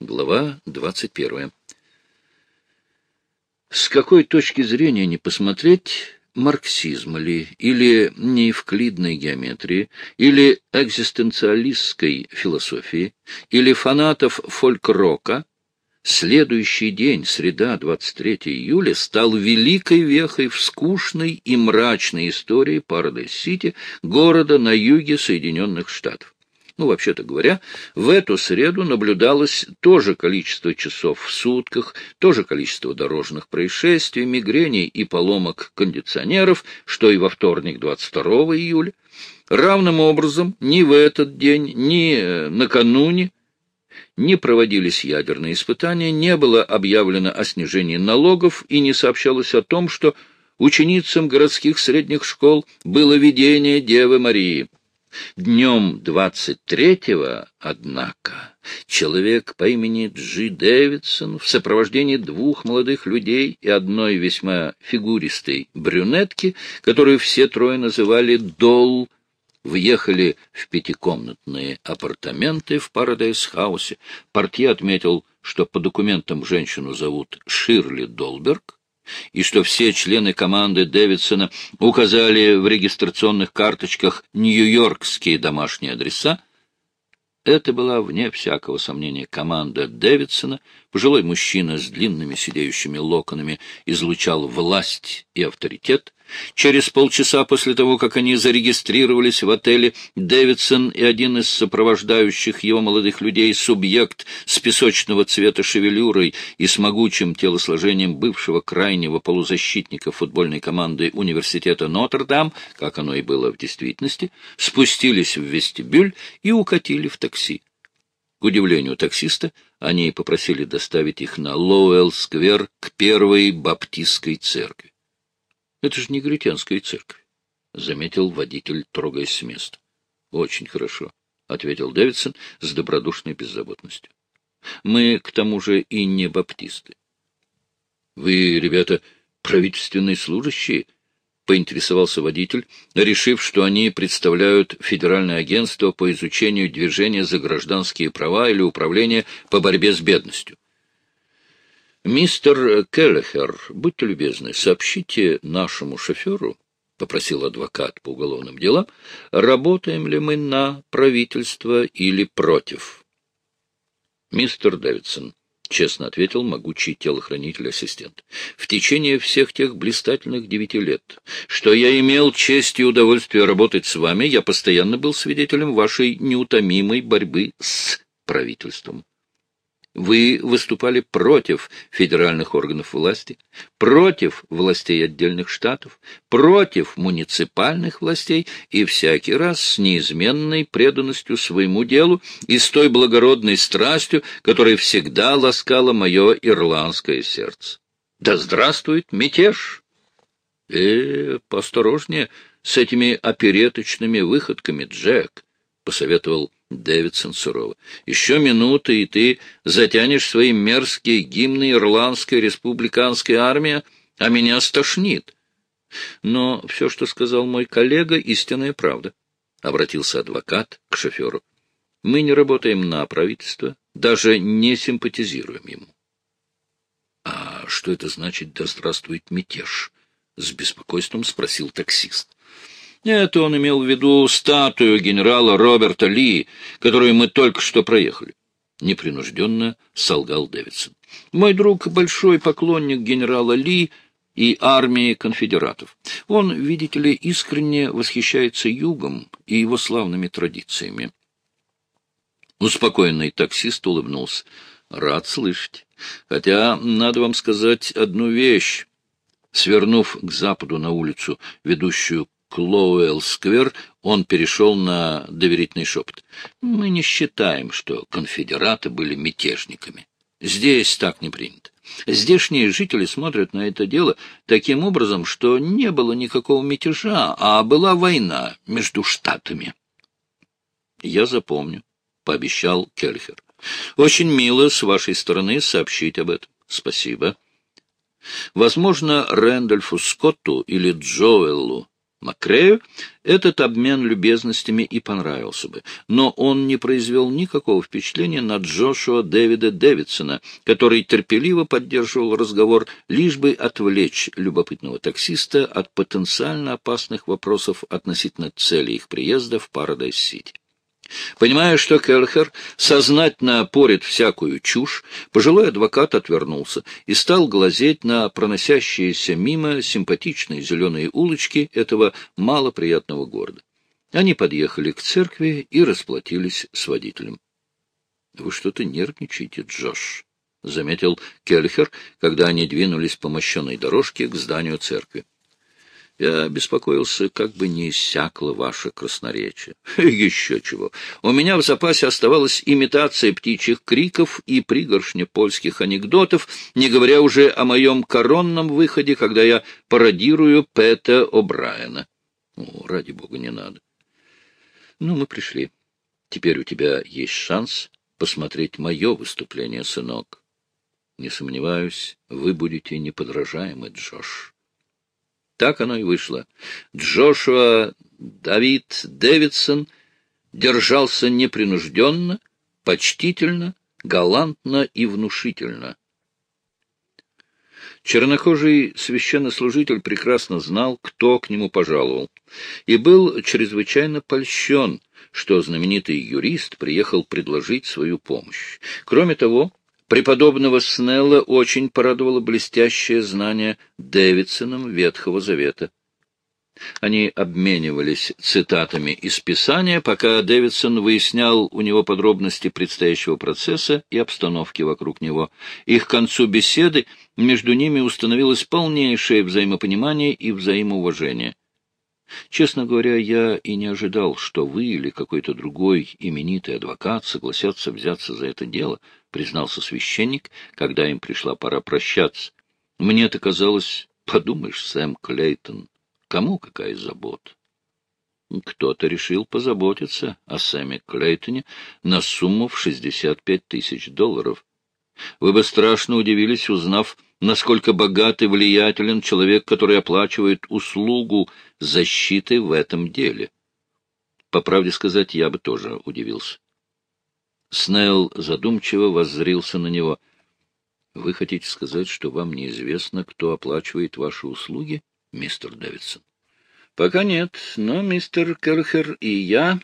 Глава 21. С какой точки зрения не посмотреть, марксизм ли, или неевклидной геометрии, или экзистенциалистской философии, или фанатов фольк-рока, следующий день, среда, 23 июля, стал великой вехой в скучной и мрачной истории Парадайз-Сити, города на юге Соединенных Штатов. Ну, вообще-то говоря, в эту среду наблюдалось то же количество часов в сутках, то же количество дорожных происшествий, мигрений и поломок кондиционеров, что и во вторник 22 июля. Равным образом ни в этот день, ни э, накануне не проводились ядерные испытания, не было объявлено о снижении налогов и не сообщалось о том, что ученицам городских средних школ было видение Девы Марии. Днем 23-го, однако, человек по имени Джи Дэвидсон в сопровождении двух молодых людей и одной весьма фигуристой брюнетки, которую все трое называли Дол, въехали в пятикомнатные апартаменты в Парадайз-хаусе. Портье отметил, что по документам женщину зовут Ширли Долберг, и что все члены команды Дэвидсона указали в регистрационных карточках нью-йоркские домашние адреса, это была, вне всякого сомнения, команда Дэвидсона. Пожилой мужчина с длинными сидеющими локонами излучал власть и авторитет. Через полчаса после того, как они зарегистрировались в отеле, Дэвидсон и один из сопровождающих его молодых людей, субъект с песочного цвета шевелюрой и с могучим телосложением бывшего крайнего полузащитника футбольной команды университета Нотр-Дам, как оно и было в действительности, спустились в вестибюль и укатили в такси. К удивлению таксиста, они попросили доставить их на Лоуэлл-сквер к первой баптистской церкви. Это же негритянская церковь, — заметил водитель, трогаясь с места. — Очень хорошо, — ответил Дэвидсон с добродушной беззаботностью. — Мы, к тому же, и не баптисты. — Вы, ребята, правительственные служащие? — поинтересовался водитель, решив, что они представляют Федеральное агентство по изучению движения за гражданские права или управление по борьбе с бедностью. «Мистер Келлехер, будьте любезны, сообщите нашему шоферу, — попросил адвокат по уголовным делам, — работаем ли мы на правительство или против. Мистер Дэвидсон, — честно ответил могучий телохранитель-ассистент, — в течение всех тех блистательных девяти лет, что я имел честь и удовольствие работать с вами, я постоянно был свидетелем вашей неутомимой борьбы с правительством. Вы выступали против федеральных органов власти, против властей отдельных штатов, против муниципальных властей и всякий раз с неизменной преданностью своему делу и с той благородной страстью, которая всегда ласкала мое ирландское сердце. Да здравствует мятеж! Э, поосторожнее с этими опереточными выходками, Джек, — посоветовал Дэвидсон сурово. — Еще минуты, и ты затянешь свои мерзкие гимны Ирландской республиканской армии, а меня стошнит. Но все, что сказал мой коллега, — истинная правда, — обратился адвокат к шоферу. Мы не работаем на правительство, даже не симпатизируем ему. — А что это значит «да здравствует мятеж»? — с беспокойством спросил таксист. Это он имел в виду статую генерала Роберта Ли, которую мы только что проехали. Непринужденно солгал Дэвидсон. Мой друг — большой поклонник генерала Ли и армии конфедератов. Он, видите ли, искренне восхищается югом и его славными традициями. Успокоенный таксист улыбнулся. Рад слышать. Хотя, надо вам сказать одну вещь. Свернув к западу на улицу, ведущую Клоуэлл-сквер, он перешел на доверительный шепот. Мы не считаем, что конфедераты были мятежниками. Здесь так не принято. Здешние жители смотрят на это дело таким образом, что не было никакого мятежа, а была война между штатами. — Я запомню, — пообещал Кельхер. — Очень мило с вашей стороны сообщить об этом. Спасибо. Возможно, Рэндольфу Скотту или Джоэллу Макрею этот обмен любезностями и понравился бы, но он не произвел никакого впечатления на Джошуа Дэвида Дэвидсона, который терпеливо поддерживал разговор, лишь бы отвлечь любопытного таксиста от потенциально опасных вопросов относительно цели их приезда в Парадайз-Сити. Понимая, что Келхер сознательно порит всякую чушь, пожилой адвокат отвернулся и стал глазеть на проносящиеся мимо симпатичные зеленые улочки этого малоприятного города. Они подъехали к церкви и расплатились с водителем. — Вы что-то нервничаете, Джош, — заметил Кельхер, когда они двинулись по мощенной дорожке к зданию церкви. Я беспокоился, как бы не иссякло ваше красноречие. Еще чего. У меня в запасе оставалась имитация птичьих криков и пригоршня польских анекдотов, не говоря уже о моем коронном выходе, когда я пародирую Пэта О'Брайена. О, ради бога, не надо. Ну, мы пришли. Теперь у тебя есть шанс посмотреть мое выступление, сынок. Не сомневаюсь, вы будете неподражаемы, Джош. Так оно и вышло. Джошуа Давид Дэвидсон держался непринужденно, почтительно, галантно и внушительно. Чернокожий священнослужитель прекрасно знал, кто к нему пожаловал, и был чрезвычайно польщен, что знаменитый юрист приехал предложить свою помощь. Кроме того, Преподобного Снелла очень порадовало блестящее знание Дэвидсоном Ветхого Завета. Они обменивались цитатами из Писания, пока Дэвидсон выяснял у него подробности предстоящего процесса и обстановки вокруг него. И к концу беседы между ними установилось полнейшее взаимопонимание и взаимоуважение. Честно говоря, я и не ожидал, что вы или какой-то другой именитый адвокат согласятся взяться за это дело, — признался священник, когда им пришла пора прощаться. Мне это казалось, подумаешь, Сэм Клейтон, кому какая забота? Кто-то решил позаботиться о Сэме Клейтоне на сумму в 65 тысяч долларов. Вы бы страшно удивились, узнав, насколько богат и влиятелен человек, который оплачивает услугу защиты в этом деле. По правде сказать, я бы тоже удивился. Снелл задумчиво воззрился на него. — Вы хотите сказать, что вам неизвестно, кто оплачивает ваши услуги, мистер Дэвидсон? — Пока нет, но мистер Керхер и я,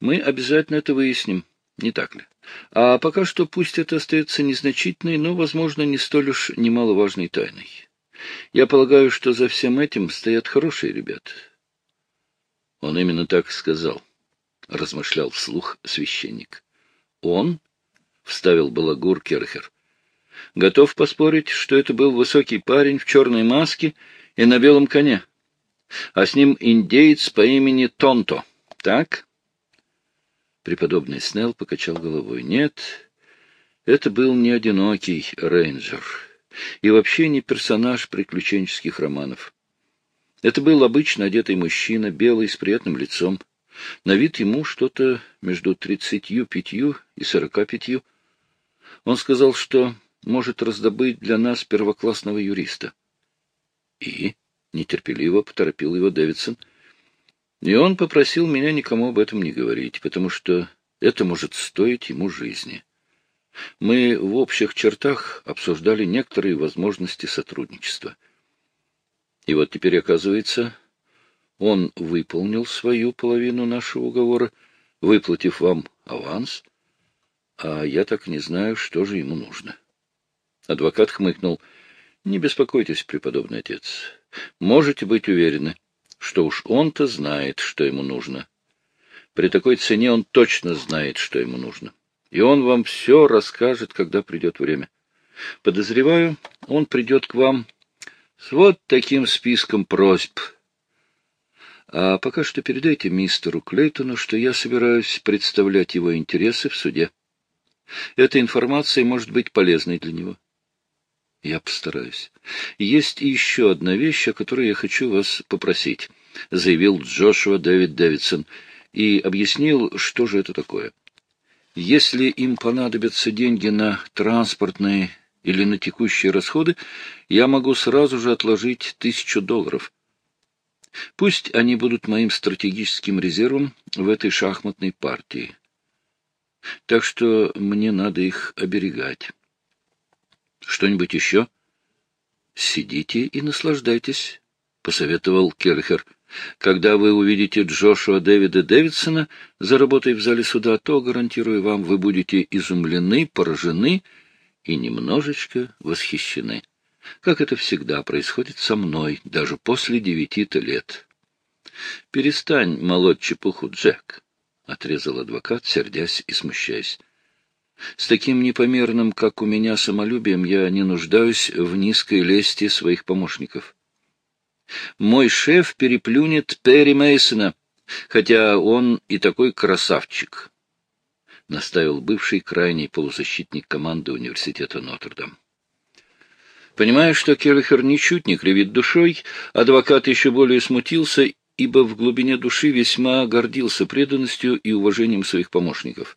мы обязательно это выясним, не так ли? А пока что пусть это остается незначительной, но, возможно, не столь уж немаловажной тайной. Я полагаю, что за всем этим стоят хорошие ребята. Он именно так сказал, — размышлял вслух священник. Он? — вставил Балагур Керхер. Готов поспорить, что это был высокий парень в черной маске и на белом коне, а с ним индеец по имени Тонто. Так? Преподобный Снелл покачал головой. Нет, это был не одинокий рейнджер и вообще не персонаж приключенческих романов. Это был обычно одетый мужчина, белый, с приятным лицом. На вид ему что-то между тридцатью пятью и сорока пятью. Он сказал, что может раздобыть для нас первоклассного юриста. И нетерпеливо поторопил его Дэвидсон — и он попросил меня никому об этом не говорить, потому что это может стоить ему жизни. Мы в общих чертах обсуждали некоторые возможности сотрудничества. И вот теперь, оказывается, он выполнил свою половину нашего уговора, выплатив вам аванс, а я так не знаю, что же ему нужно. Адвокат хмыкнул. — Не беспокойтесь, преподобный отец. Можете быть уверены, что уж он-то знает, что ему нужно. При такой цене он точно знает, что ему нужно. И он вам все расскажет, когда придет время. Подозреваю, он придет к вам с вот таким списком просьб. А пока что передайте мистеру Клейтону, что я собираюсь представлять его интересы в суде. Эта информация может быть полезной для него. Я постараюсь. Есть еще одна вещь, о которой я хочу вас попросить, — заявил Джошуа Дэвид Дэвидсон и объяснил, что же это такое. Если им понадобятся деньги на транспортные или на текущие расходы, я могу сразу же отложить тысячу долларов. Пусть они будут моим стратегическим резервом в этой шахматной партии. Так что мне надо их оберегать. Что-нибудь еще? Сидите и наслаждайтесь, — посоветовал Келлихер. Когда вы увидите Джошуа Дэвида Дэвидсона за работой в зале суда, то, гарантирую вам, вы будете изумлены, поражены и немножечко восхищены. Как это всегда происходит со мной, даже после девяти-то лет. — Перестань молоть чепуху, Джек, — отрезал адвокат, сердясь и смущаясь. С таким непомерным, как у меня, самолюбием я не нуждаюсь в низкой лести своих помощников. Мой шеф переплюнет Перри Мейсона, хотя он и такой красавчик, — наставил бывший крайний полузащитник команды университета Нотр-Дам. Понимая, что Келлихер ничуть не кривит душой, адвокат еще более смутился, ибо в глубине души весьма гордился преданностью и уважением своих помощников.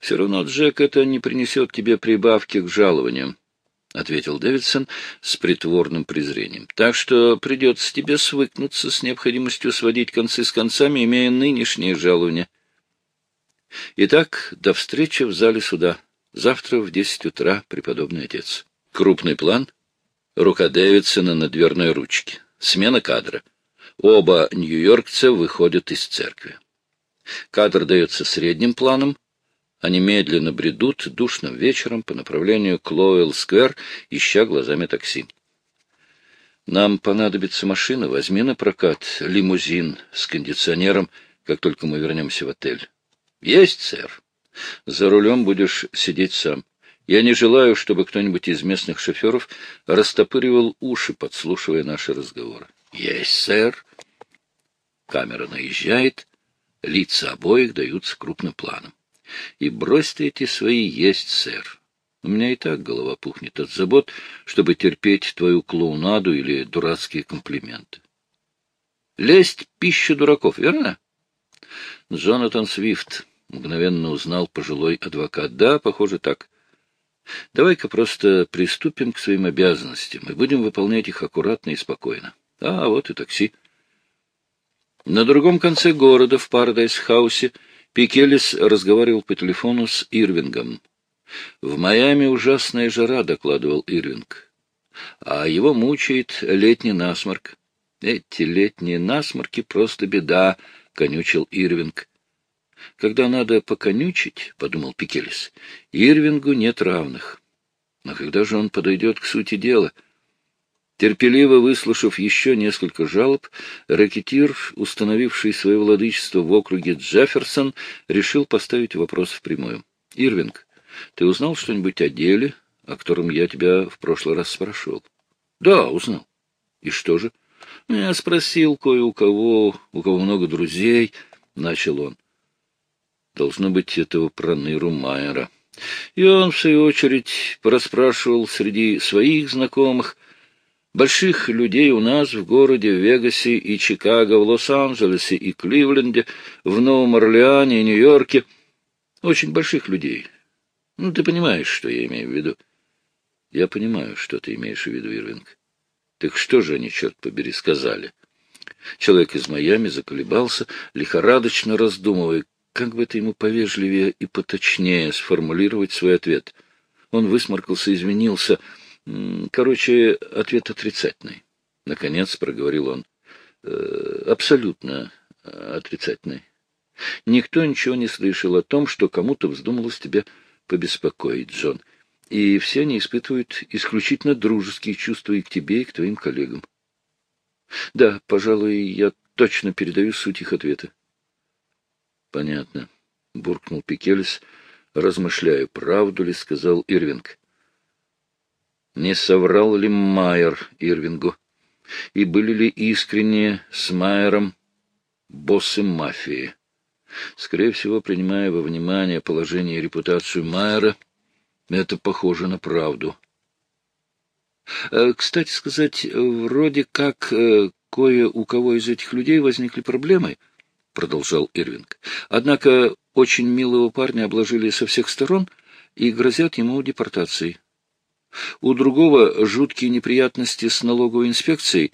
Все равно, Джек, это не принесет тебе прибавки к жалованию, — ответил Дэвидсон с притворным презрением. — Так что придется тебе свыкнуться с необходимостью сводить концы с концами, имея нынешнее жалование. Итак, до встречи в зале суда. Завтра в десять утра, преподобный отец. Крупный план. Рука Дэвидсона на дверной ручке. Смена кадра. Оба нью-йоркца выходят из церкви. Кадр дается средним планом, они медленно бредут душным вечером по направлению к Лоуэлл-сквер, ища глазами такси. «Нам понадобится машина. Возьми на прокат лимузин с кондиционером, как только мы вернемся в отель». «Есть, сэр. За рулем будешь сидеть сам. Я не желаю, чтобы кто-нибудь из местных шоферов растопыривал уши, подслушивая наши разговоры». «Есть, сэр». Камера наезжает, лица обоих даются крупным планом. И брось эти свои есть, сэр. У меня и так голова пухнет от забот, чтобы терпеть твою клоунаду или дурацкие комплименты. Лесть — пища дураков, верно? Джонатан Свифт мгновенно узнал пожилой адвокат. Да, похоже, так. Давай-ка просто приступим к своим обязанностям и будем выполнять их аккуратно и спокойно. А, вот и такси. На другом конце города, в Пардайс-хаусе, Пикелис разговаривал по телефону с Ирвингом. «В Майами ужасная жара», — докладывал Ирвинг. «А его мучает летний насморк». «Эти летние насморки — просто беда», — канючил Ирвинг. «Когда надо поканючить», — подумал Пикелис, — «Ирвингу нет равных». Но когда же он подойдет к сути дела — Терпеливо выслушав еще несколько жалоб, ракетир, установивший свое владычество в округе Джефферсон, решил поставить вопрос впрямую. — Ирвинг, ты узнал что-нибудь о деле, о котором я тебя в прошлый раз спрашивал? — Да, узнал. — И что же? — Я спросил кое у кого, у кого много друзей, — начал он. — Должно быть, этого проныру Майера. И он, в свою очередь, проспрашивал среди своих знакомых — Больших людей у нас в городе, в Вегасе и Чикаго, в Лос-Анджелесе и Кливленде, в Новом Орлеане и Нью-Йорке. Очень больших людей. Ну, ты понимаешь, что я имею в виду. Я понимаю, что ты имеешь в виду, Ирвинг. Так что же они, черт побери, сказали? Человек из Майами заколебался, лихорадочно раздумывая, как бы это ему повежливее и поточнее сформулировать свой ответ. Он высморкался, извинился — Короче, ответ отрицательный. Наконец проговорил он. Э, абсолютно отрицательный. Никто ничего не слышал о том, что кому-то вздумалось тебя побеспокоить, Джон. И все они испытывают исключительно дружеские чувства и к тебе, и к твоим коллегам. Да, пожалуй, я точно передаю суть их ответа. Понятно, — буркнул Пикелес, размышляя, правду ли сказал Ирвинг. Не соврал ли Майер Ирвингу? И были ли искренние с Майером боссы мафии? Скорее всего, принимая во внимание положение и репутацию Майера, это похоже на правду. Э, кстати сказать, вроде как э, кое у кого из этих людей возникли проблемы, — продолжал Ирвинг. Однако очень милого парня обложили со всех сторон и грозят ему депортацией. У другого жуткие неприятности с налоговой инспекцией,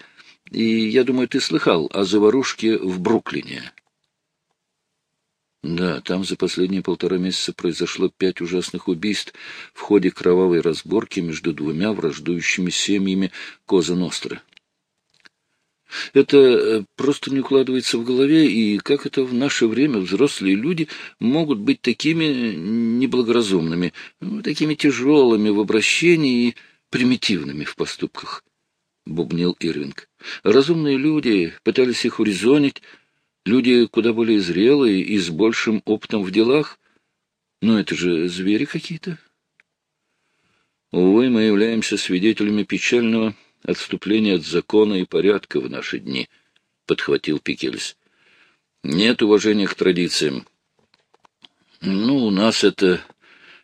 И я думаю, ты слыхал о заварушке в Бруклине. Да, там за последние полтора месяца произошло пять ужасных убийств в ходе кровавой разборки между двумя враждующими семьями Коза Ностры. Это э, просто не укладывается в голове, и как это в наше время взрослые люди могут быть такими неблагоразумными, ну, такими тяжелыми в обращении и примитивными в поступках, — бубнил Ирвинг. Разумные люди пытались их урезонить, люди куда более зрелые и с большим опытом в делах. Но это же звери какие-то. Увы, мы являемся свидетелями печального отступления от закона и порядка в наши дни, — подхватил Пикельс. Нет уважения к традициям. Ну, у нас это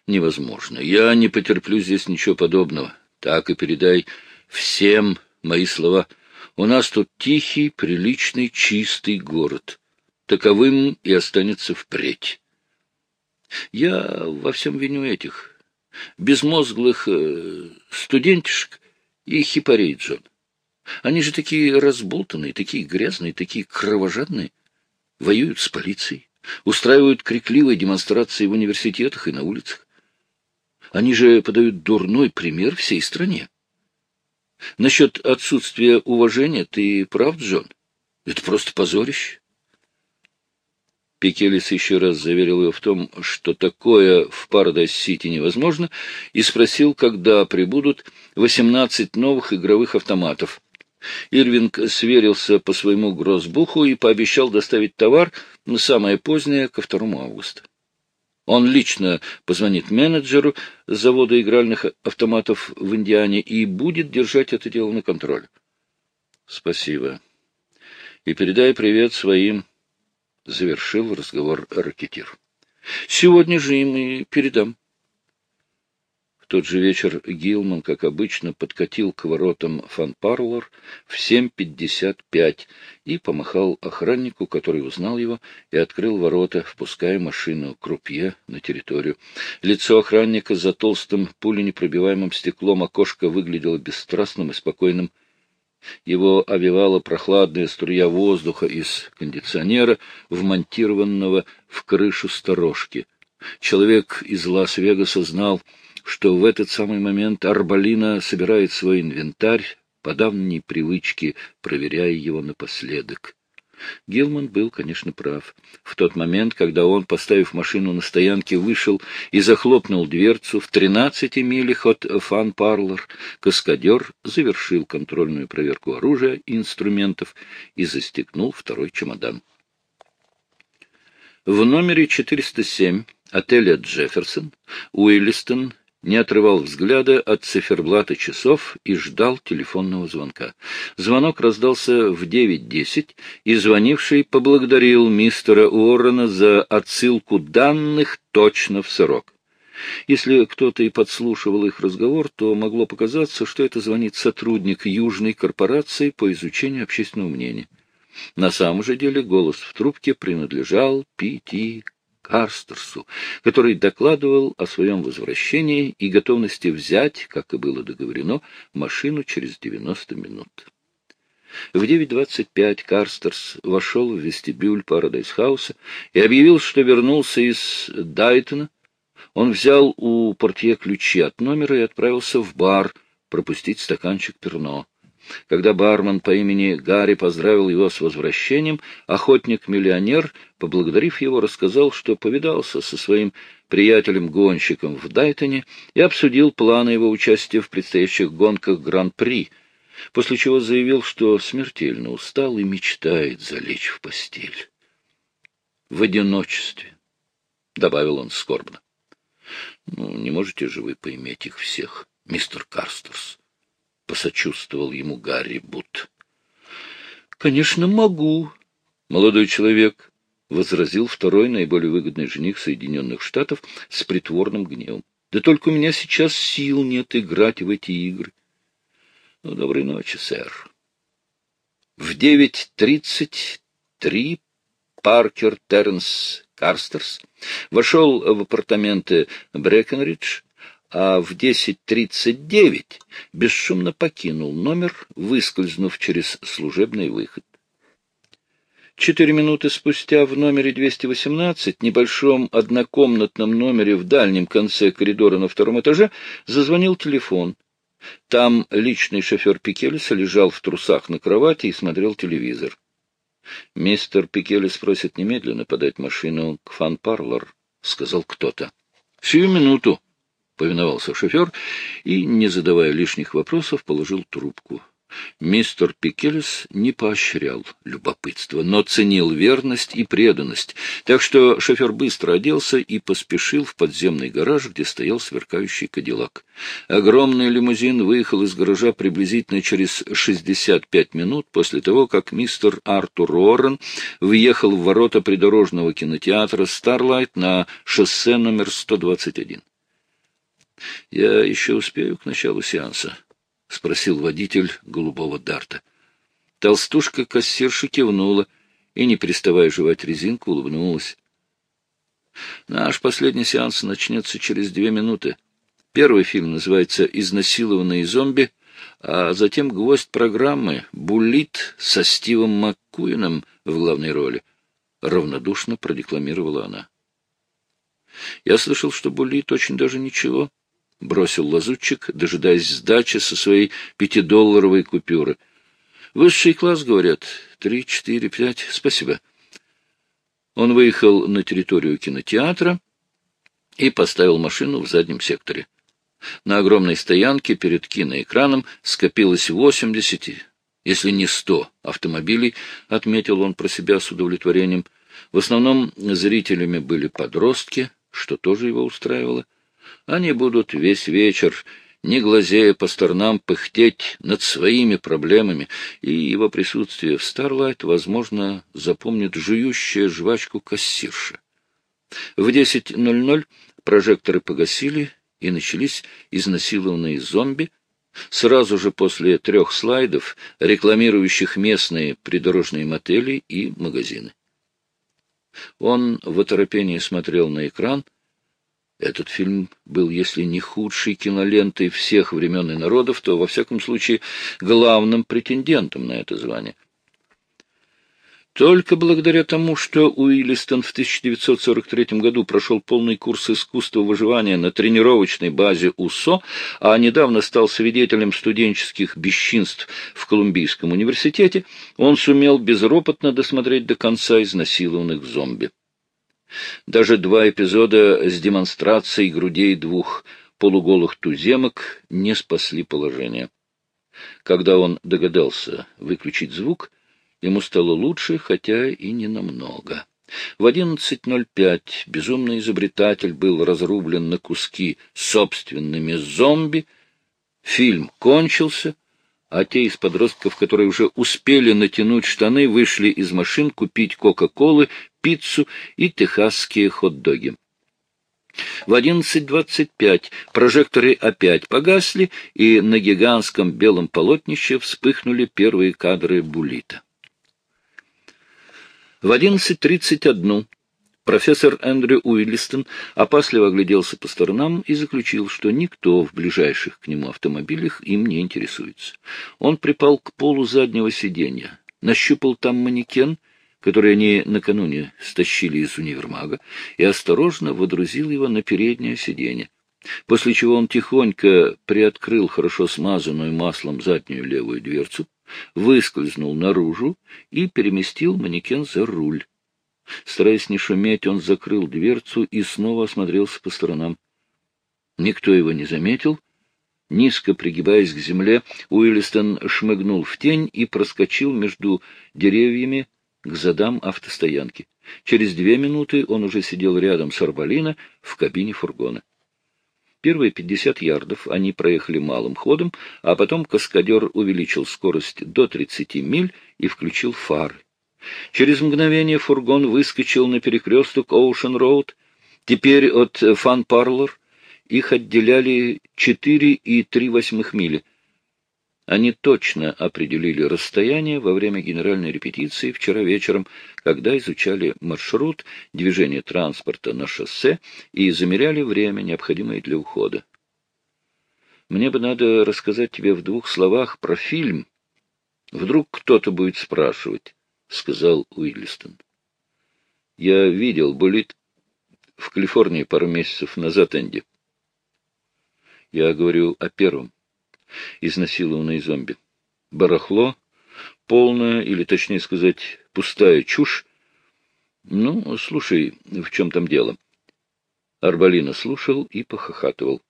невозможно. Я не потерплю здесь ничего подобного. Так и передай всем мои слова — у нас тут тихий, приличный, чистый город. Таковым и останется впредь. Я во всем виню этих безмозглых э, студентишек и хипарей. Они же такие разболтанные, такие грязные, такие кровожадные. Воюют с полицией, устраивают крикливые демонстрации в университетах и на улицах. Они же подают дурной пример всей стране. Насчет отсутствия уважения ты прав, Джон? Это просто позорище. Пикелис еще раз заверил его в том, что такое в Пардайс-Сити невозможно, и спросил, когда прибудут 18 новых игровых автоматов. Ирвинг сверился по своему гроссбуху и пообещал доставить товар на самое позднее, ко 2 августа. Он лично позвонит менеджеру завода игральных автоматов в Индиане и будет держать это дело на контроле. Спасибо. И передай привет своим. Завершил разговор ракетир. Сегодня же им и передам тот же вечер Гилман, как обычно, подкатил к воротам фанпарлор в 7.55 и помахал охраннику, который узнал его, и открыл ворота, впуская машину крупье на территорию. Лицо охранника за толстым пуленепробиваемым стеклом окошка выглядело бесстрастным и спокойным. Его овивала прохладная струя воздуха из кондиционера, вмонтированного в крышу сторожки. Человек из Лас-Вегаса знал, что в этот самый момент Арбалина собирает свой инвентарь, по давней привычке проверяя его напоследок. Гилман был, конечно, прав. В тот момент, когда он, поставив машину на стоянке, вышел и захлопнул дверцу в тринадцати милях от фан-парлор, каскадер завершил контрольную проверку оружия и инструментов и застегнул второй чемодан. В номере 407 отеля «Джефферсон» Уиллистон не отрывал взгляда от циферблата часов и ждал телефонного звонка. Звонок раздался в 9.10, и звонивший поблагодарил мистера Уоррена за отсылку данных точно в срок. Если кто-то и подслушивал их разговор, то могло показаться, что это звонит сотрудник Южной корпорации по изучению общественного мнения. На самом же деле голос в трубке принадлежал Пи-Ти Карстерсу, который докладывал о своем возвращении и готовности взять, как и было договорено, машину через 90 минут. В 9.25 Карстерс вошел в вестибюль Парадайз-хауса и объявил, что вернулся из Дайтона. Он взял у портье ключи от номера и отправился в бар пропустить стаканчик перно. Когда бармен по имени Гарри поздравил его с возвращением, охотник-миллионер, поблагодарив его, рассказал, что повидался со своим приятелем-гонщиком в Дайтоне и обсудил планы его участия в предстоящих гонках Гран-при, после чего заявил, что смертельно устал и мечтает залечь в постель. «В одиночестве», — добавил он скорбно. «Ну, не можете же вы поиметь их всех, мистер Карстерс?» Посочувствовал ему Гарри Бут. — Конечно, могу, молодой человек, — возразил второй наиболее выгодный жених Соединенных Штатов с притворным гневом. — Да только у меня сейчас сил нет играть в эти игры. — Ну, доброй ночи, сэр. В девять тридцать три Паркер Тернс Карстерс вошел в апартаменты Брэкенридж, а в 10.39 бесшумно покинул номер, выскользнув через служебный выход. Четыре минуты спустя в номере 218, небольшом однокомнатном номере в дальнем конце коридора на втором этаже, зазвонил телефон. Там личный шофер Пикелеса лежал в трусах на кровати и смотрел телевизор. «Мистер Пикелес просит немедленно подать машину к фан-парлор», — сказал кто-то. «Сию минуту», — повиновался шофер и, не задавая лишних вопросов, положил трубку. Мистер Пикелес не поощрял любопытство, но ценил верность и преданность, так что шофер быстро оделся и поспешил в подземный гараж, где стоял сверкающий кадиллак. Огромный лимузин выехал из гаража приблизительно через 65 минут после того, как мистер Артур Уоррен въехал в ворота придорожного кинотеатра «Старлайт» на шоссе номер 121. «Я еще успею к началу сеанса?» — спросил водитель голубого дарта. Толстушка-кассирша кивнула и, не переставая жевать резинку, улыбнулась. Наш последний сеанс начнется через две минуты. Первый фильм называется «Изнасилованные зомби», а затем гвоздь программы «Буллит» со Стивом Маккуином в главной роли. Равнодушно продекламировала она. Я слышал, что Буллит очень даже ничего. — бросил лазутчик, дожидаясь сдачи со своей пятидолларовой купюры. — Высший класс, говорят. Три, четыре, пять. Спасибо. Он выехал на территорию кинотеатра и поставил машину в заднем секторе. На огромной стоянке перед киноэкраном скопилось восемьдесят, если не сто автомобилей, отметил он про себя с удовлетворением. В основном зрителями были подростки, что тоже его устраивало. Они будут весь вечер, не глазея по сторонам, пыхтеть над своими проблемами, и его присутствие в Старлайт, возможно, запомнит жующая жвачку кассирша. В 10.00 прожекторы погасили, и начались изнасилованные зомби, сразу же после трех слайдов, рекламирующих местные придорожные мотели и магазины. Он в оторопении смотрел на экран — этот фильм был, если не худшей кинолентой всех времен и народов, то, во всяком случае, главным претендентом на это звание. Только благодаря тому, что Уиллистон в 1943 году прошел полный курс искусства выживания на тренировочной базе УСО, а недавно стал свидетелем студенческих бесчинств в Колумбийском университете, он сумел безропотно досмотреть до конца изнасилованных зомби. Даже два эпизода с демонстрацией грудей двух полуголых туземок не спасли положение. Когда он догадался выключить звук, ему стало лучше, хотя и не намного. В 11.05 безумный изобретатель был разрублен на куски собственными зомби. Фильм кончился, а те из подростков, которые уже успели натянуть штаны, вышли из машин купить Кока-Колы, пиццу и техасские хот-доги. В 11.25 прожекторы опять погасли, и на гигантском белом полотнище вспыхнули первые кадры Булита. В 11.31 Профессор Эндрю Уиллистон опасливо огляделся по сторонам и заключил, что никто в ближайших к нему автомобилях им не интересуется. Он припал к полу заднего сиденья, нащупал там манекен, который они накануне стащили из универмага, и осторожно водрузил его на переднее сиденье, после чего он тихонько приоткрыл хорошо смазанную маслом заднюю левую дверцу, выскользнул наружу и переместил манекен за руль. Стараясь не шуметь, он закрыл дверцу и снова осмотрелся по сторонам. Никто его не заметил. Низко пригибаясь к земле, Уиллистон шмыгнул в тень и проскочил между деревьями к задам автостоянки. Через две минуты он уже сидел рядом с Арбалина в кабине фургона. Первые пятьдесят ярдов они проехали малым ходом, а потом каскадер увеличил скорость до тридцати миль и включил фары. Через мгновение фургон выскочил на перекресток Оушен-Роуд. Теперь от Фан-Парлор их отделяли четыре и три восьмых мили. Они точно определили расстояние во время генеральной репетиции вчера вечером, когда изучали маршрут движения транспорта на шоссе и замеряли время, необходимое для ухода. Мне бы надо рассказать тебе в двух словах про фильм. Вдруг кто-то будет спрашивать, — сказал Уиллистон. Я видел Булит в Калифорнии пару месяцев назад, Энди. Я говорю о первом. Изнасилованный зомби. Барахло, полная, или точнее сказать, пустая чушь. Ну, слушай, в чем там дело? Арбалина слушал и похохатывал.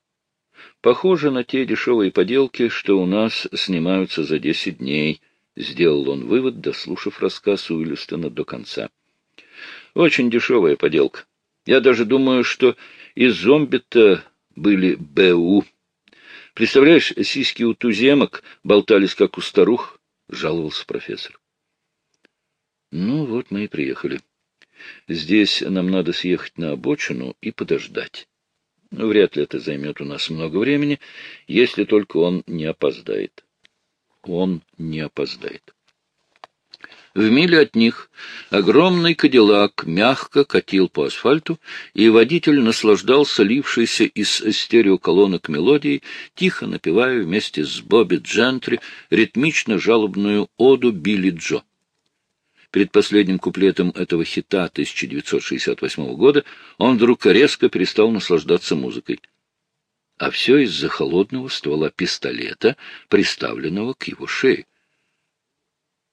Похоже на те дешевые поделки, что у нас снимаются за десять дней, — сделал он вывод, дослушав рассказ Уиллистона до конца. Очень дешевая поделка. Я даже думаю, что и зомби-то были БУ. Представляешь, сиськи у туземок болтались, как у старух, — жаловался профессор. Ну вот мы и приехали. Здесь нам надо съехать на обочину и подождать. Ну, вряд ли это займет у нас много времени, если только он не опоздает. Он не опоздает. В миле от них огромный кадиллак мягко катил по асфальту, и водитель наслаждался лившейся из стереоколонок мелодией, тихо напевая вместе с Бобби Джентри ритмично-жалобную оду Билли Джо. Перед последним куплетом этого хита 1968 года он вдруг резко перестал наслаждаться музыкой. А все из-за холодного ствола пистолета, приставленного к его шее.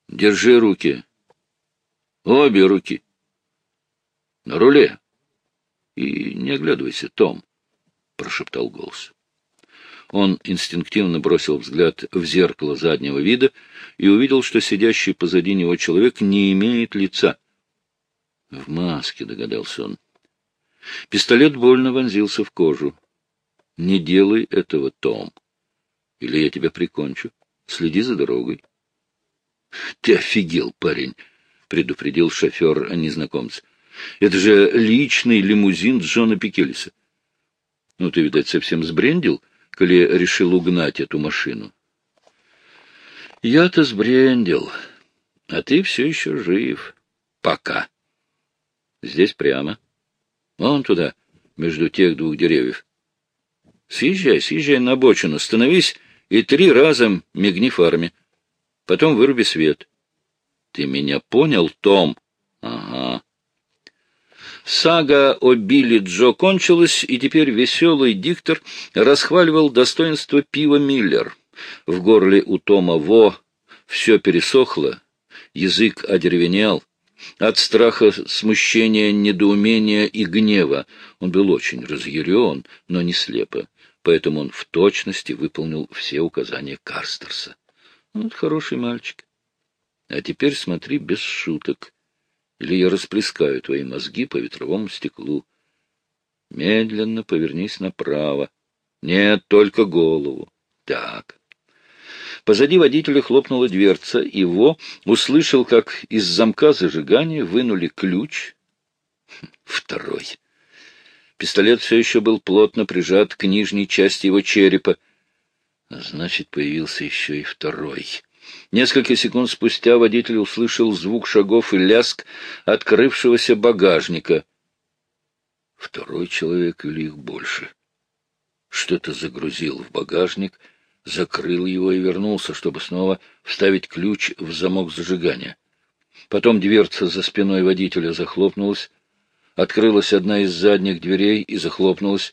Держи руки. Обе руки. На руле. И не оглядывайся, Том, — прошептал голос. Он инстинктивно бросил взгляд в зеркало заднего вида и увидел, что сидящий позади него человек не имеет лица. В маске, догадался он. Пистолет больно вонзился в кожу. Не делай этого, Том, или я тебя прикончу. Следи за дорогой. — Ты офигел, парень, — предупредил шофер незнакомца. — Это же личный лимузин Джона Пикелиса. Ну, ты, видать, совсем сбрендил, коли решил угнать эту машину. — Я-то сбрендил, а ты все еще жив. Пока. Здесь прямо. Вон туда, между тех двух деревьев. Съезжай, съезжай на обочину, становись и три раза мигни фарме. Потом выруби свет. Ты меня понял, Том? Ага. Сага о Билли Джо кончилась, и теперь веселый диктор расхваливал достоинство пива Миллер. В горле у Тома Во все пересохло, язык одеревенел. От страха, смущения, недоумения и гнева он был очень разъярен, но не слепо, поэтому он в точности выполнил все указания Карстерса. Вот хороший мальчик. А теперь смотри без шуток, или я расплескаю твои мозги по ветровому стеклу. Медленно повернись направо. Нет, только голову. Так. Позади водителя хлопнула дверца, и Во услышал, как из замка зажигания вынули ключ. Второй. Пистолет все еще был плотно прижат к нижней части его черепа. Значит, появился еще и второй. Несколько секунд спустя водитель услышал звук шагов и ляск открывшегося багажника. Второй человек или их больше? Что-то загрузил в багажник, закрыл его и вернулся, чтобы снова вставить ключ в замок зажигания. Потом дверца за спиной водителя захлопнулась, открылась одна из задних дверей и захлопнулась.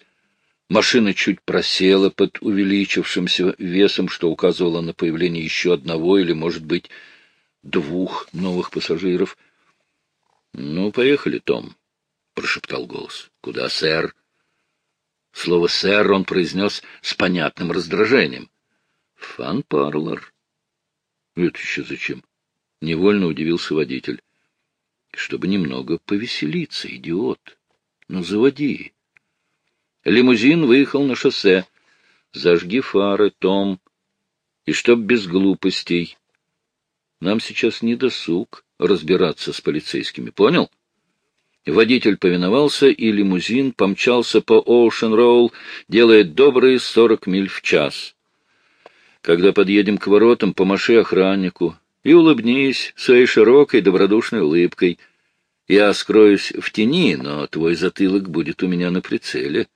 Машина чуть просела под увеличившимся весом, что указывало на появление еще одного или, может быть, двух новых пассажиров. — Ну, поехали, Том, — прошептал голос. — Куда, сэр? Слово «сэр» он произнес с понятным раздражением. — Фан-парлор. — Это еще зачем? — невольно удивился водитель. — Чтобы немного повеселиться, идиот. Ну, заводи. Лимузин выехал на шоссе. Зажги фары, Том, и чтоб без глупостей. Нам сейчас не досуг разбираться с полицейскими, понял? Водитель повиновался, и лимузин помчался по Оушен-Роул, делая добрые сорок миль в час. Когда подъедем к воротам, помаши охраннику и улыбнись своей широкой добродушной улыбкой. Я скроюсь в тени, но твой затылок будет у меня на прицеле.